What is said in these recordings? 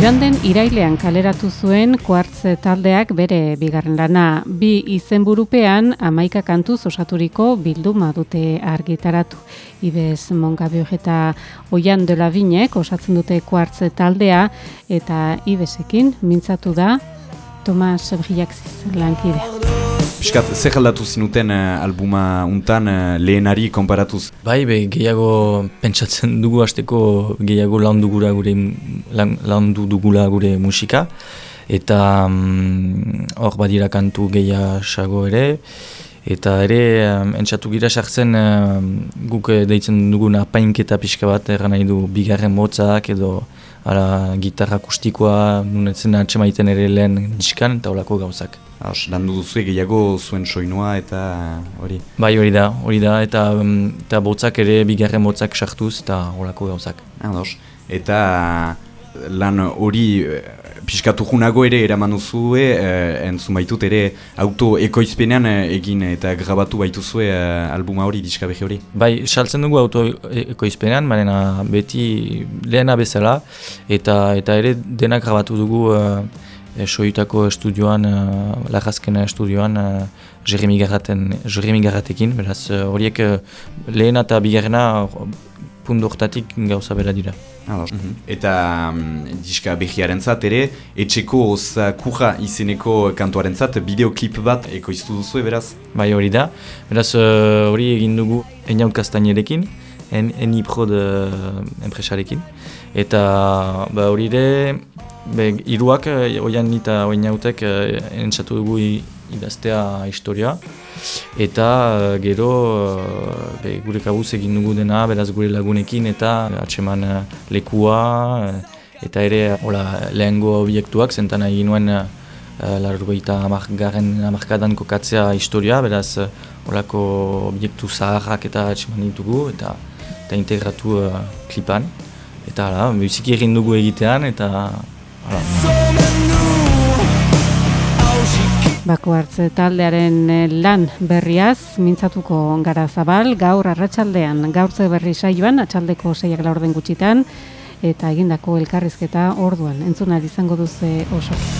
Joan den irailean kaleratu zuen kuartz taldeak bere bigarren lana. Bi izenburupean amaika kantuz osaturiko bilduma dute argitaratu. Ibez Mongabio eta Oian de la Vinek osatzen dute kuartz taldea eta Ibezekin mintzatu da Tomas Briaxiz lankidea. Piskat, zer aldatu zinuten uh, albuma untan uh, lehenari konparatuz? Bai, be, gehiago pentsatzen dugu hasteko gehiago landu gura gure landu dugula gure musika eta mm, hor um, badira kantu gehiago ere eta ere um, entzatu gira sartzen um, guk deitzen dugun apainketa pixka bat erran nahi du bigarren motzak edo ara, gitarra akustikoa nunetzen atxemaiten ere lehen diskan eta olako gauzak. Haus, landu duzu gehiago zuen soinua eta hori? Bai hori da, hori da, eta, eta botzak ere bigarren botzak sartuz eta olako gauzak. Haus, eta lan hori eh, piskatu junago ere eraman duzue, eh, entzun baitut ere auto ekoizpenean eh, egin eta grabatu baituzue eh, albuma hori, diska behi hori? Bai, saltzen dugu auto ekoizpenean, marena beti lehena bezala, eta eta ere denak grabatu dugu eh soitako estudioan, eh, lagazkena estudioan, eh, Jeremy Garratekin, beraz horiek eh, lehena eta bigarrena pundortatik gauza bera dira. Mhm. Eta um, diska behiaren zat ere, etxeko kuja izeneko kantuaren zat, bideoklip bat ekoiztu duzu beraz? Bai hori da, beraz uh, hori egin dugu eniaut kastainerekin, en, eni prod uh, enpresarekin. Eta ba, hori ere, be, iruak, uh, oian nita eniautek uh, entzatu dugu idaztea historia. Eta uh, gero uh, gure kabuz egin dugu dena, beraz gure lagunekin eta atseman uh, lekua eta ere hola, lehengo obiektuak zentan egin nuen uh, largoita amarkaren amarkadan kokatzea historia, beraz holako obiektu zaharrak eta atseman ditugu eta, eta integratu uh, klipan. Eta hala, biziki egin dugu egitean eta hala. Bako hartze taldearen eh, lan berriaz, mintzatuko gara zabal, gaur arratsaldean gaurtze berri saioan, atxaldeko seiak laurden gutxitan, eta egindako elkarrizketa orduan, entzuna izango duze oso.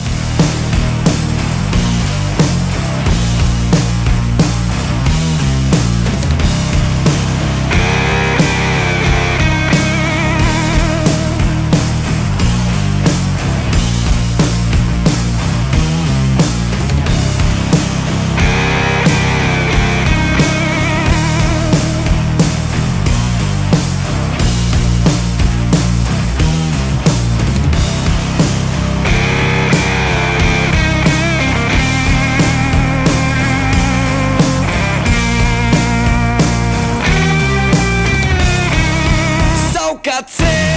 風